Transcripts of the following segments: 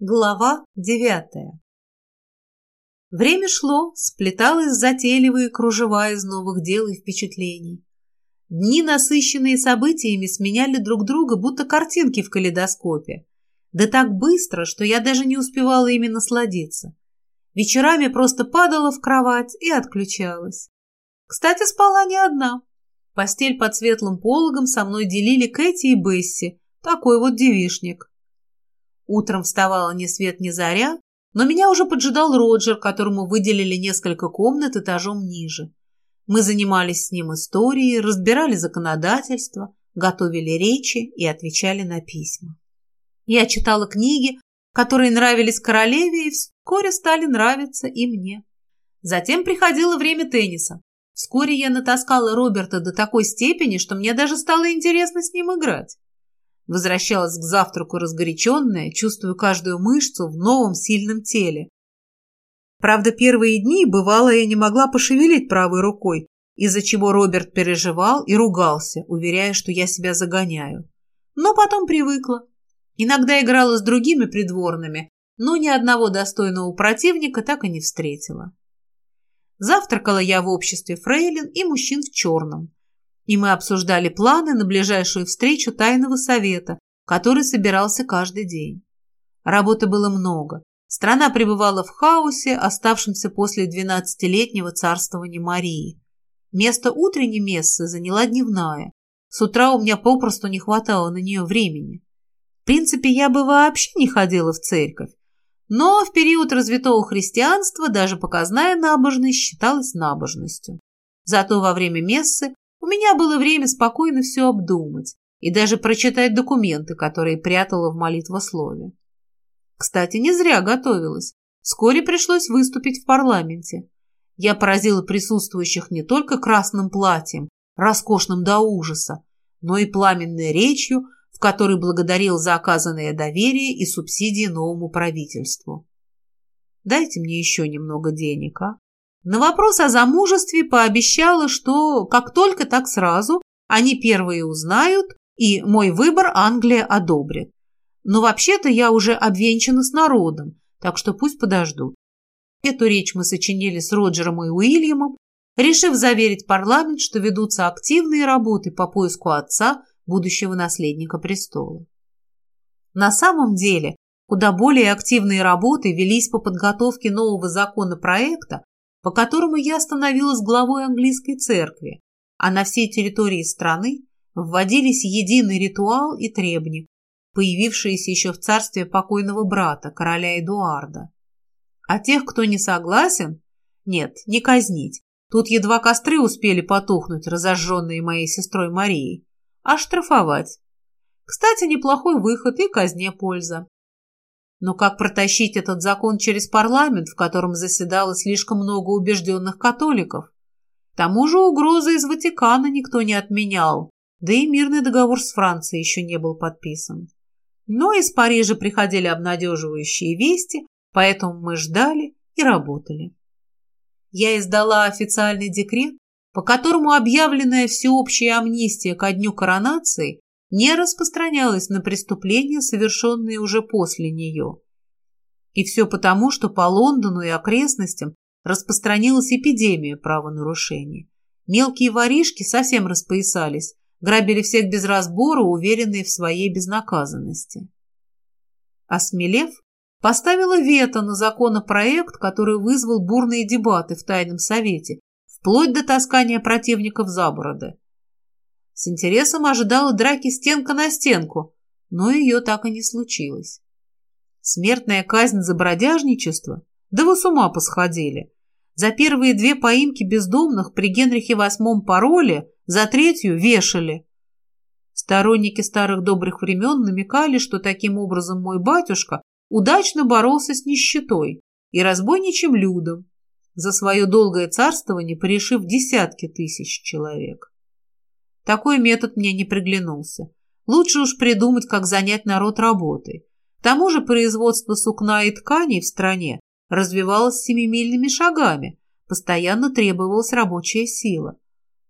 Глава девятая Время шло, сплеталось затейливые кружева из новых дел и впечатлений. Дни, насыщенные событиями, сменяли друг друга, будто картинки в калейдоскопе. Да так быстро, что я даже не успевала ими насладиться. Вечерами просто падала в кровать и отключалась. Кстати, спала не одна. Постель под светлым пологом со мной делили Кэти и Бесси, такой вот девишник. Утром вставала ни свет ни заря, но меня уже поджидал Роджер, которому выделили несколько комнат этажом ниже. Мы занимались с ним историей, разбирали законодательство, готовили речи и отвечали на письма. Я читала книги, которые нравились королеве и вскоре стали нравиться и мне. Затем приходило время тенниса. Вскоре я натаскала Роберта до такой степени, что мне даже стало интересно с ним играть. Возвращалась к завтраку разгоряченная, чувствуя каждую мышцу в новом сильном теле. Правда, первые дни, бывало, я не могла пошевелить правой рукой, из-за чего Роберт переживал и ругался, уверяя, что я себя загоняю. Но потом привыкла. Иногда играла с другими придворными, но ни одного достойного противника так и не встретила. Завтракала я в обществе фрейлин и мужчин в черном и мы обсуждали планы на ближайшую встречу тайного совета, который собирался каждый день. Работы было много. Страна пребывала в хаосе, оставшемся после двенадцатилетнего царствования Марии. Место утренней мессы заняла дневная. С утра у меня попросту не хватало на нее времени. В принципе, я бы вообще не ходила в церковь. Но в период развитого христианства даже показная набожность считалась набожностью. Зато во время мессы у меня было время спокойно все обдумать и даже прочитать документы, которые прятала в молитвослове. Кстати, не зря готовилась. Вскоре пришлось выступить в парламенте. Я поразила присутствующих не только красным платьем, роскошным до ужаса, но и пламенной речью, в которой благодарил за оказанное доверие и субсидии новому правительству. «Дайте мне еще немного денег, а?» На вопрос о замужестве пообещала, что как только так сразу они первые узнают, и мой выбор Англия одобрит. Но вообще-то я уже обвенчана с народом, так что пусть подождут. Эту речь мы сочинили с Роджером и Уильямом, решив заверить парламент, что ведутся активные работы по поиску отца, будущего наследника престола. На самом деле, куда более активные работы велись по подготовке нового законопроекта, по которому я становилась главой английской церкви, а на всей территории страны вводились единый ритуал и требник, появившиеся еще в царстве покойного брата, короля Эдуарда. А тех, кто не согласен, нет, не казнить. Тут едва костры успели потухнуть, разожженные моей сестрой Марией, а штрафовать. Кстати, неплохой выход и казне польза. Но как протащить этот закон через парламент, в котором заседало слишком много убежденных католиков? К тому же угрозы из Ватикана никто не отменял, да и мирный договор с Францией еще не был подписан. Но из Парижа приходили обнадеживающие вести, поэтому мы ждали и работали. Я издала официальный декрет, по которому объявленная всеобщая амнистия ко дню коронации не распространялась на преступления, совершенные уже после нее. И все потому, что по Лондону и окрестностям распространилась эпидемия правонарушений. Мелкие воришки совсем распоясались, грабили всех без разбора, уверенные в своей безнаказанности. Осмелев, поставила вето на законопроект, который вызвал бурные дебаты в Тайном Совете, вплоть до таскания противников за бороды. С интересом ожидала драки стенка на стенку, но ее так и не случилось. Смертная казнь за бродяжничество? Да вы с ума посходили. За первые две поимки бездомных при Генрихе VIII пароле, за третью вешали. Сторонники старых добрых времен намекали, что таким образом мой батюшка удачно боролся с нищетой и разбойничьим людом, за свое долгое царствование порешив десятки тысяч человек. Такой метод мне не приглянулся. Лучше уж придумать, как занять народ работой. К тому же производство сукна и тканей в стране развивалось семимильными шагами, постоянно требовалась рабочая сила.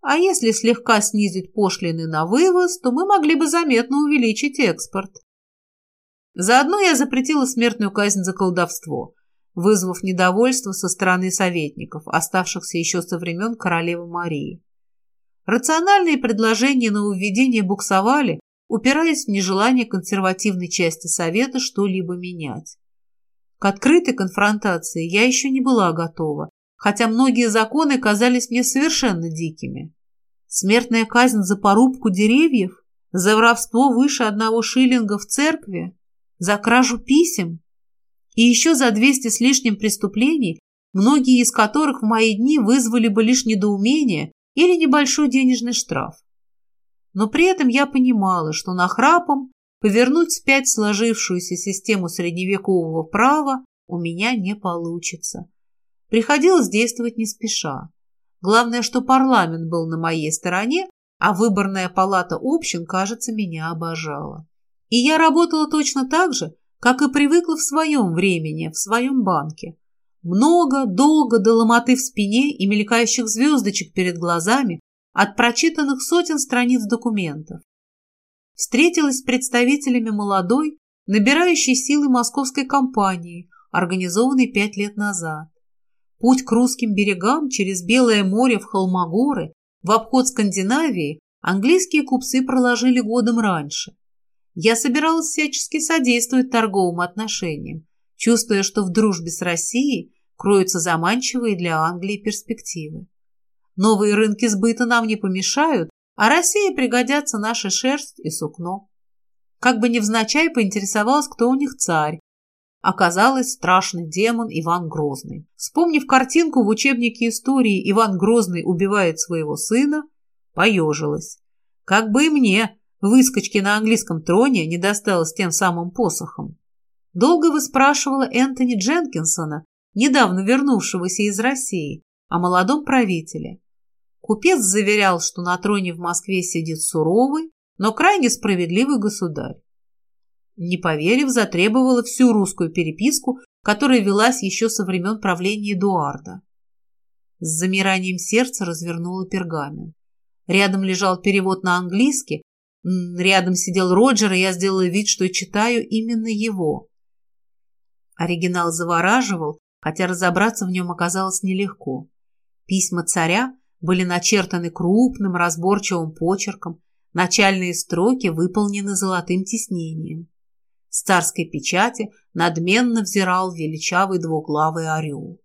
А если слегка снизить пошлины на вывоз, то мы могли бы заметно увеличить экспорт. Заодно я запретила смертную казнь за колдовство, вызвав недовольство со стороны советников, оставшихся еще со времен королевы Марии. Рациональные предложения на уведение буксовали, упираясь в нежелание консервативной части Совета что-либо менять. К открытой конфронтации я еще не была готова, хотя многие законы казались мне совершенно дикими. Смертная казнь за порубку деревьев, за воровство выше одного шиллинга в церкви, за кражу писем и еще за 200 с лишним преступлений, многие из которых в мои дни вызвали бы лишь недоумение или небольшой денежный штраф. Но при этом я понимала, что нахрапом повернуть вспять сложившуюся систему средневекового права у меня не получится. Приходилось действовать не спеша. Главное, что парламент был на моей стороне, а выборная палата общин, кажется, меня обожала. И я работала точно так же, как и привыкла в своем времени, в своем банке. Много, долго до ломоты в спине и мелькающих звездочек перед глазами от прочитанных сотен страниц документов. Встретилась с представителями молодой, набирающей силы московской компании, организованной пять лет назад. Путь к русским берегам через Белое море в Холмогоры, в обход Скандинавии, английские купцы проложили годом раньше. Я собиралась всячески содействовать торговым отношениям, чувствуя, что в дружбе с Россией кроются заманчивые для Англии перспективы. Новые рынки сбыта нам не помешают, а России пригодятся наша шерсть и сукно. Как бы невзначай поинтересовалась, кто у них царь. Оказалось, страшный демон Иван Грозный. Вспомнив картинку в учебнике истории «Иван Грозный убивает своего сына», поежилась. Как бы и мне, выскочке на английском троне, не досталось тем самым посохом. Долго выспрашивала Энтони Дженкинсона, недавно вернувшегося из России, о молодом правителе. Купец заверял, что на троне в Москве сидит суровый, но крайне справедливый государь. Не поверив, затребовала всю русскую переписку, которая велась еще со времен правления Эдуарда. С замиранием сердца развернула пергамент. Рядом лежал перевод на английский, рядом сидел Роджер, и я сделала вид, что читаю именно его. Оригинал завораживал, хотя разобраться в нем оказалось нелегко. Письма царя были начертаны крупным разборчивым почерком, начальные строки выполнены золотым тиснением. С царской печати надменно взирал величавый двуглавый орел.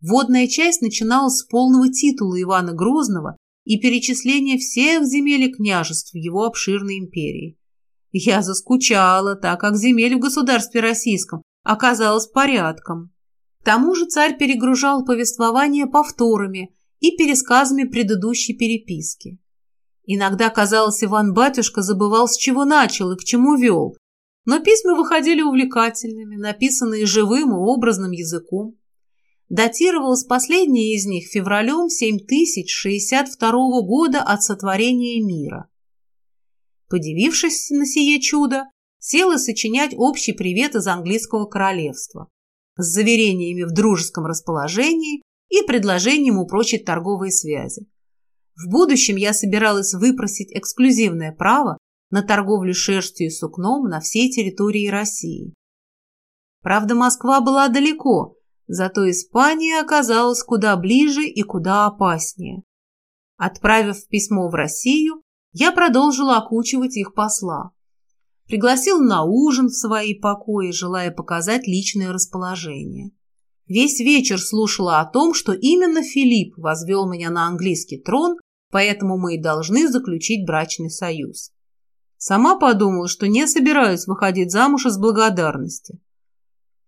Водная часть начиналась с полного титула Ивана Грозного и перечисления всех земель и княжеств его обширной империи. Я заскучала, так как земель в государстве российском оказалось порядком. Тому же царь перегружал повествование повторами и пересказами предыдущей переписки. Иногда, казалось, Иван-батюшка забывал, с чего начал и к чему вел, но письма выходили увлекательными, написанные живым и образным языком. Датировалось последнее из них февралем 7062 года от сотворения мира. Подивившись на сие чудо, села сочинять общий привет из английского королевства с заверениями в дружеском расположении и предложением упрочить торговые связи. В будущем я собиралась выпросить эксклюзивное право на торговлю шерстью и сукном на всей территории России. Правда, Москва была далеко, зато Испания оказалась куда ближе и куда опаснее. Отправив письмо в Россию, я продолжила окучивать их посла. Пригласил на ужин в свои покои, желая показать личное расположение. Весь вечер слушала о том, что именно Филипп возвел меня на английский трон, поэтому мы и должны заключить брачный союз. Сама подумала, что не собираюсь выходить замуж из благодарности.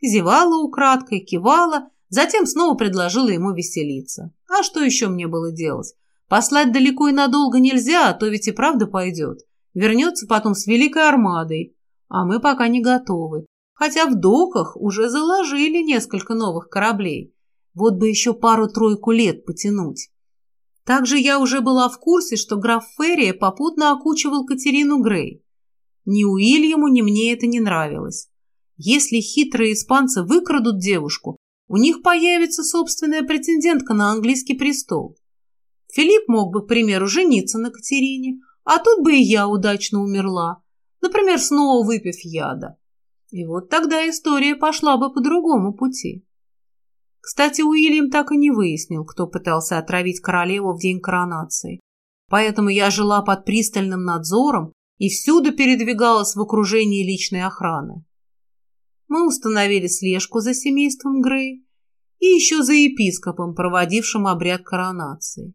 Зевала украдкой, кивала, затем снова предложила ему веселиться. А что еще мне было делать? Послать далеко и надолго нельзя, а то ведь и правда пойдет. Вернется потом с великой армадой. А мы пока не готовы. Хотя в доках уже заложили несколько новых кораблей. Вот бы еще пару-тройку лет потянуть. Также я уже была в курсе, что граф Феррия попутно окучивал Катерину Грей. Ни Уильяму, ни мне это не нравилось. Если хитрые испанцы выкрадут девушку, у них появится собственная претендентка на английский престол. Филипп мог бы, к примеру, жениться на Катерине, а тут бы и я удачно умерла, например, снова выпив яда. И вот тогда история пошла бы по другому пути. Кстати, Уильям так и не выяснил, кто пытался отравить королеву в день коронации. Поэтому я жила под пристальным надзором и всюду передвигалась в окружении личной охраны. Мы установили слежку за семейством Грей и еще за епископом, проводившим обряд коронации.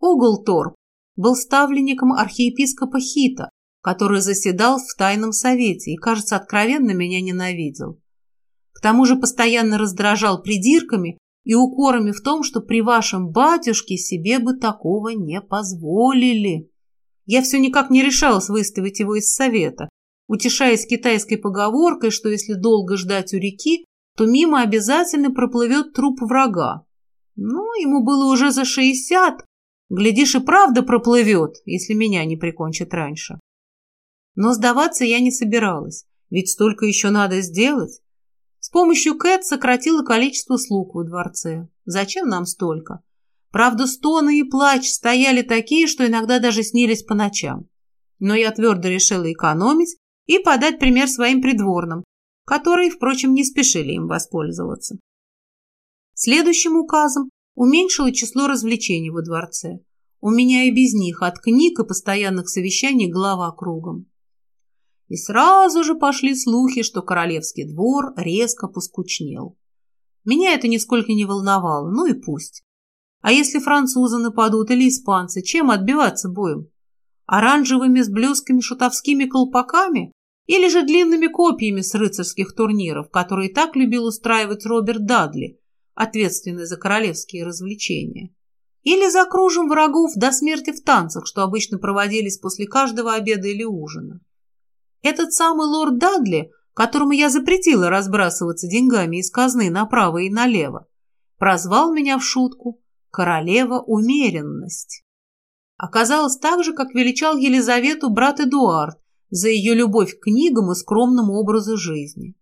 Уголторп был ставленником архиепископа Хита, который заседал в тайном совете и, кажется, откровенно меня ненавидел. К тому же постоянно раздражал придирками и укорами в том, что при вашем батюшке себе бы такого не позволили. Я все никак не решалась выставить его из совета, утешаясь китайской поговоркой, что если долго ждать у реки, то мимо обязательно проплывет труп врага. Ну, ему было уже за шестьдесят, глядишь, и правда проплывет, если меня не прикончат раньше. Но сдаваться я не собиралась, ведь столько еще надо сделать. С помощью Кэт сократила количество слуг во дворце. Зачем нам столько? Правда, стоны и плач стояли такие, что иногда даже снились по ночам. Но я твердо решила экономить и подать пример своим придворным, которые, впрочем, не спешили им воспользоваться. Следующим указом уменьшила число развлечений во дворце. У меня и без них от книг и постоянных совещаний голова кругом. И сразу же пошли слухи, что королевский двор резко поскучнел. Меня это нисколько не волновало, ну и пусть. А если французы нападут или испанцы, чем отбиваться боем? Оранжевыми с блесками шутовскими колпаками? Или же длинными копьями с рыцарских турниров, которые так любил устраивать Роберт Дадли, ответственный за королевские развлечения? Или за кружем врагов до смерти в танцах, что обычно проводились после каждого обеда или ужина? Этот самый лорд Дадли, которому я запретила разбрасываться деньгами из казны направо и налево, прозвал меня в шутку королева умеренность. Оказалось так же, как величал Елизавету брат Эдуард за ее любовь к книгам и скромному образу жизни.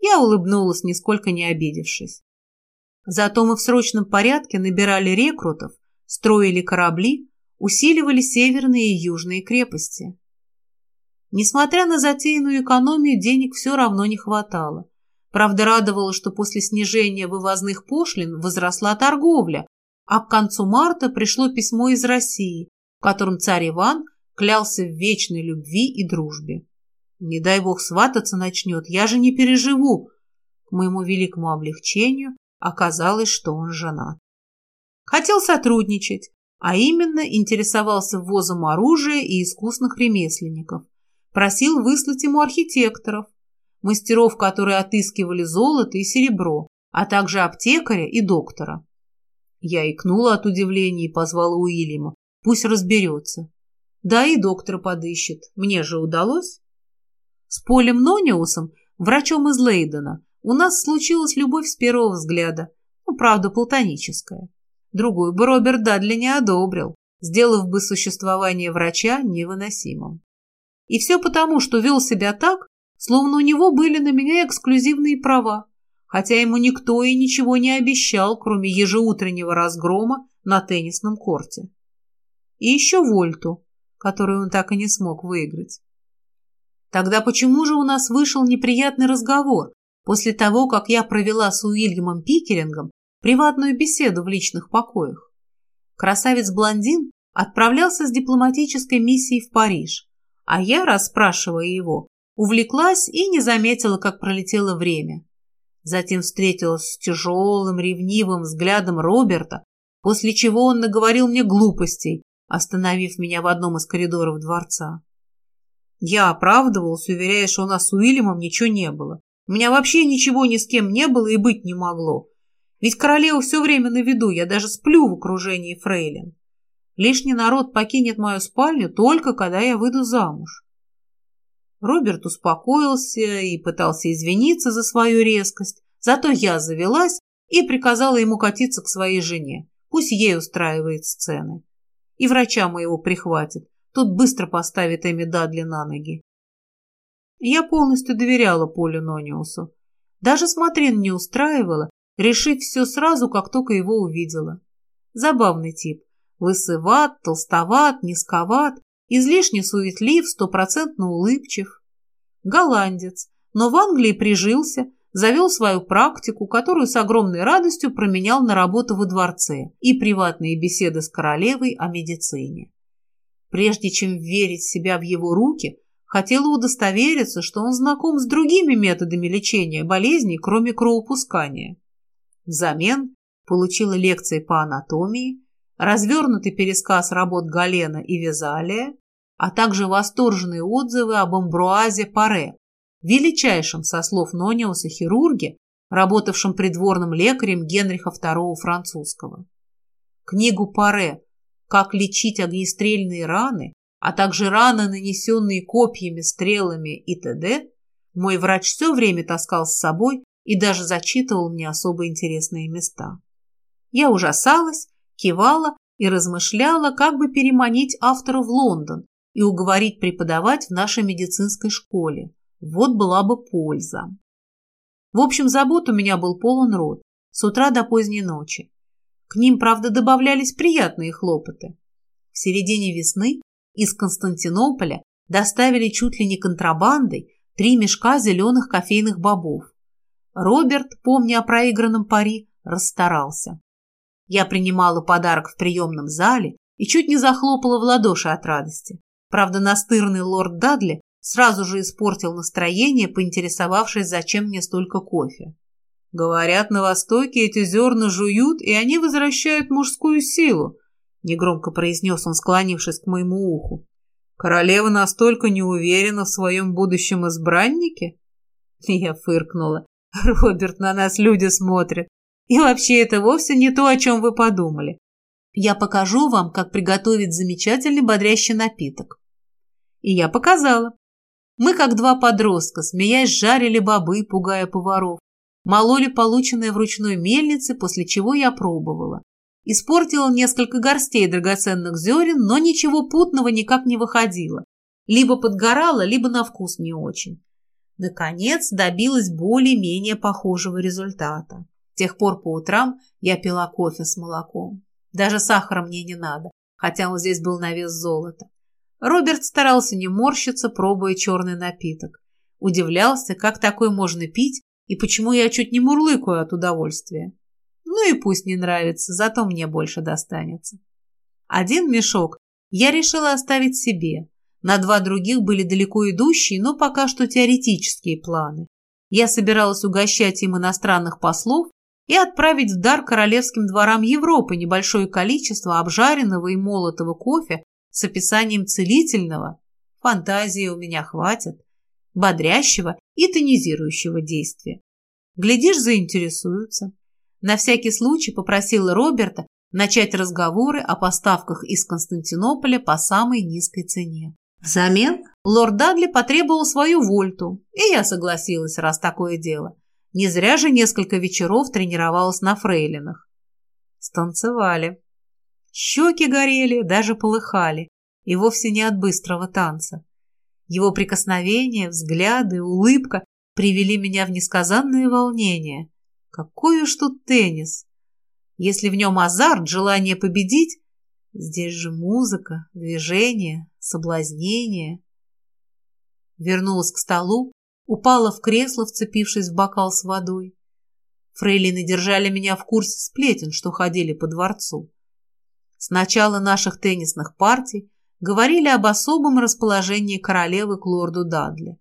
Я улыбнулась, нисколько не обидевшись. Зато мы в срочном порядке набирали рекрутов, строили корабли, усиливали северные и южные крепости. Несмотря на затеянную экономию, денег все равно не хватало. Правда, радовало, что после снижения вывозных пошлин возросла торговля, а к концу марта пришло письмо из России, в котором царь Иван клялся в вечной любви и дружбе. Не дай бог свататься начнет, я же не переживу. К моему великому облегчению оказалось, что он женат. Хотел сотрудничать, а именно интересовался ввозом оружия и искусных ремесленников. Просил выслать ему архитекторов, мастеров, которые отыскивали золото и серебро, а также аптекаря и доктора. Я икнула от удивления и позвала Уильяма. Пусть разберется. Да и доктора подыщет. Мне же удалось. С Полем Нониусом, врачом из Лейдена, у нас случилась любовь с первого взгляда. Ну, правда, платоническая. Другую бы Роберт Дадли не одобрил, сделав бы существование врача невыносимым. И все потому, что вел себя так, словно у него были на меня эксклюзивные права, хотя ему никто и ничего не обещал, кроме ежеутреннего разгрома на теннисном корте. И еще вольту, которую он так и не смог выиграть. Тогда почему же у нас вышел неприятный разговор после того, как я провела с Уильямом Пикерингом приватную беседу в личных покоях? Красавец-блондин отправлялся с дипломатической миссией в Париж, а я, расспрашивая его, увлеклась и не заметила, как пролетело время. Затем встретилась с тяжелым, ревнивым взглядом Роберта, после чего он наговорил мне глупостей, остановив меня в одном из коридоров дворца. Я оправдывался, уверяя, что у нас с Уильямом ничего не было. У меня вообще ничего ни с кем не было и быть не могло. Ведь королева все время на виду, я даже сплю в окружении фрейлин. Лишний народ покинет мою спальню только когда я выйду замуж. Роберт успокоился и пытался извиниться за свою резкость, зато я завелась и приказала ему катиться к своей жене. Пусть ей устраивает сцены. И врача моего прихватит. Тут быстро поставит Эми Дадли на ноги. Я полностью доверяла Полю Нониусу. Даже смотрин не устраивала, решив все сразу, как только его увидела. Забавный тип. Лысыват, толстоват, низковат, излишне суетлив, стопроцентно улыбчив. Голландец, но в Англии прижился, завел свою практику, которую с огромной радостью променял на работу во дворце и приватные беседы с королевой о медицине. Прежде чем верить себя в его руки, хотела удостовериться, что он знаком с другими методами лечения болезней, кроме кровопускания. Взамен получила лекции по анатомии, развернутый пересказ работ Галена и Визалия, а также восторженные отзывы об Амбруазе Паре, величайшем, со слов Нониуса, хирурге, работавшем придворным лекарем Генриха II французского. Книгу Паре «Как лечить огнестрельные раны», а также раны, нанесенные копьями, стрелами и т.д., мой врач все время таскал с собой и даже зачитывал мне особо интересные места. Я ужасалась, кивала и размышляла, как бы переманить автора в Лондон и уговорить преподавать в нашей медицинской школе. Вот была бы польза. В общем, забот у меня был полон рот, с утра до поздней ночи. К ним, правда, добавлялись приятные хлопоты. В середине весны из Константинополя доставили чуть ли не контрабандой три мешка зеленых кофейных бобов. Роберт, помня о проигранном пари, расстарался. Я принимала подарок в приемном зале и чуть не захлопала в ладоши от радости. Правда, настырный лорд Дадли сразу же испортил настроение, поинтересовавшись, зачем мне столько кофе. Говорят, на Востоке эти зерна жуют, и они возвращают мужскую силу, негромко произнес он, склонившись к моему уху. Королева настолько не уверена в своем будущем избраннике? Я фыркнула. Роберт, на нас люди смотрят. И вообще это вовсе не то, о чем вы подумали. Я покажу вам, как приготовить замечательный бодрящий напиток. И я показала. Мы, как два подростка, смеясь, жарили бобы, пугая поваров. Мололи полученное в ручной мельнице, после чего я пробовала. Испортила несколько горстей драгоценных зерен, но ничего путного никак не выходило. Либо подгорало, либо на вкус не очень. Наконец добилась более-менее похожего результата. С тех пор по утрам я пила кофе с молоком. Даже сахара мне не надо, хотя он здесь был на вес золота. Роберт старался не морщиться, пробуя черный напиток. Удивлялся, как такой можно пить и почему я чуть не мурлыкаю от удовольствия. Ну и пусть не нравится, зато мне больше достанется. Один мешок я решила оставить себе. На два других были далеко идущие, но пока что теоретические планы. Я собиралась угощать им иностранных послов и отправить в дар королевским дворам Европы небольшое количество обжаренного и молотого кофе с описанием целительного, фантазии у меня хватит, бодрящего и тонизирующего действия. Глядишь, заинтересуются. На всякий случай попросила Роберта начать разговоры о поставках из Константинополя по самой низкой цене. Взамен лорд Дадли потребовал свою вольту, и я согласилась, раз такое дело. Не зря же несколько вечеров тренировалась на фрейлинах. Станцевали. Щеки горели, даже полыхали, и вовсе не от быстрого танца. Его прикосновения, взгляды, улыбка привели меня в несказанное волнение. Какой уж тут теннис! Если в нем азарт, желание победить, здесь же музыка, движение, соблазнение. Вернулась к столу, упала в кресло, вцепившись в бокал с водой. Фрейлины держали меня в курсе сплетен, что ходили по дворцу. С начала наших теннисных партий говорили об особом расположении королевы к лорду Дадли.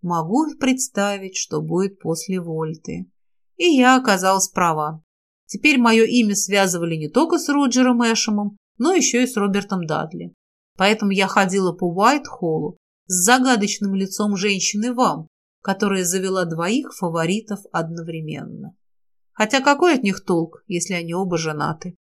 Могу представить, что будет после Вольты. И я оказалась права. Теперь мое имя связывали не только с Роджером Эшемом, но еще и с Робертом Дадли. Поэтому я ходила по Уайт-Холлу с загадочным лицом женщины вам, которая завела двоих фаворитов одновременно. Хотя какой от них толк, если они оба женаты?